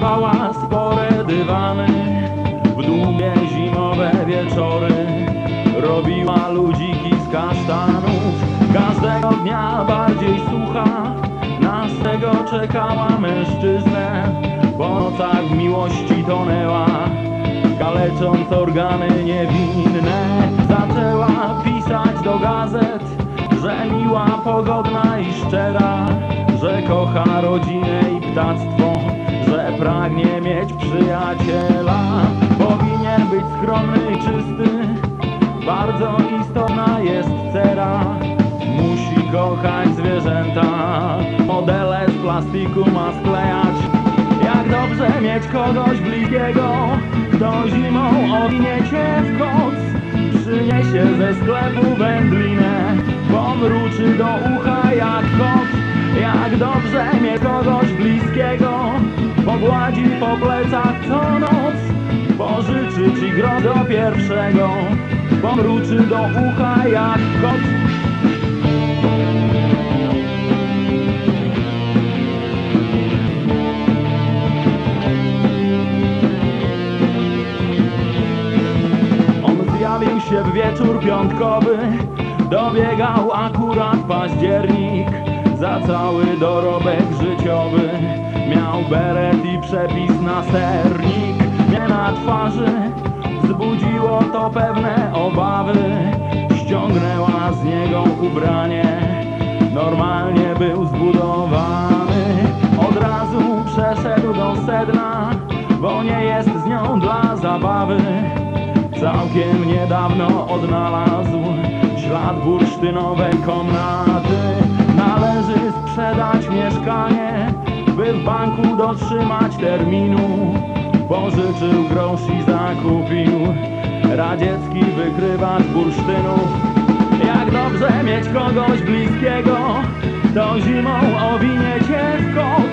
sklepała spore dywany. W długie zimowe wieczory Robiła ludziki z kasztanów. Każdego dnia bardziej sucha Na tego czekała mężczyznę. Po nocach miłości tonęła Kalecząc organy niewinne. Zaczęła pisać do gazet Że miła, pogodna i szczera Że kocha rodzinę i ptactwo mieć przyjaciela. Powinien być skromny i czysty. Bardzo istotna jest cera. Musi kochać zwierzęta. Modele z plastiku ma sklejać. Jak dobrze mieć kogoś bliskiego Kto zimą owinie cię w koc. Przyniesie ze sklepu wędlinę Pomruczy do ucha jak kot. Jak dobrze mieć kogoś bliskiego Pogładzi po plecach co noc Pożyczy ci gro do pierwszego Pomruczy do ucha jak kot. On zjawił się w wieczór piątkowy Dobiegał akurat październik Za cały dorobek życiowy beret i przepis na sernik. Nie na twarzy Wzbudziło to pewne obawy. Ściągnęła z niego ubranie. Normalnie był zbudowany. Od razu przeszedł do sedna Bo nie jest z nią dla zabawy. Całkiem niedawno odnalazł ślad bursztynowej komnaty dotrzymać terminu. Pożyczył grosz i zakupił. Radziecki wykrywacz bursztynów Jak dobrze mieć kogoś bliskiego, to zimą owinie cię w koc.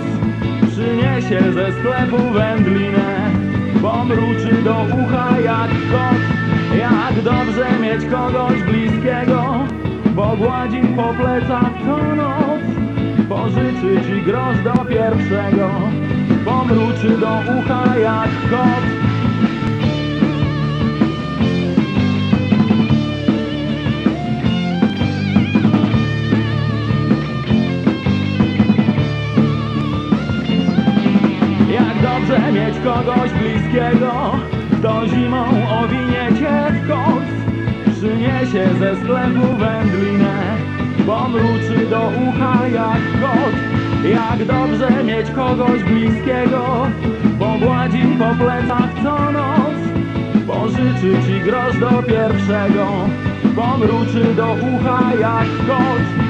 Przyniesie ze sklepu wędlinę Pomruczy do ucha jak kot. Jak dobrze mieć kogoś bliskiego Pogładzi po plecach co noc. Pożyczy ci grosz do pierwszego Pomruczy do ucha jak kot. Jak dobrze mieć kogoś bliskiego Kto zimą owinie cię w koc. Przyniesie ze sklepu wędlinę Pomruczy do ucha jak kot Jak dobrze mieć kogoś bliskiego Pogładzi po plecach co noc Pożyczy ci grosz do pierwszego Pomruczy do ucha jak kot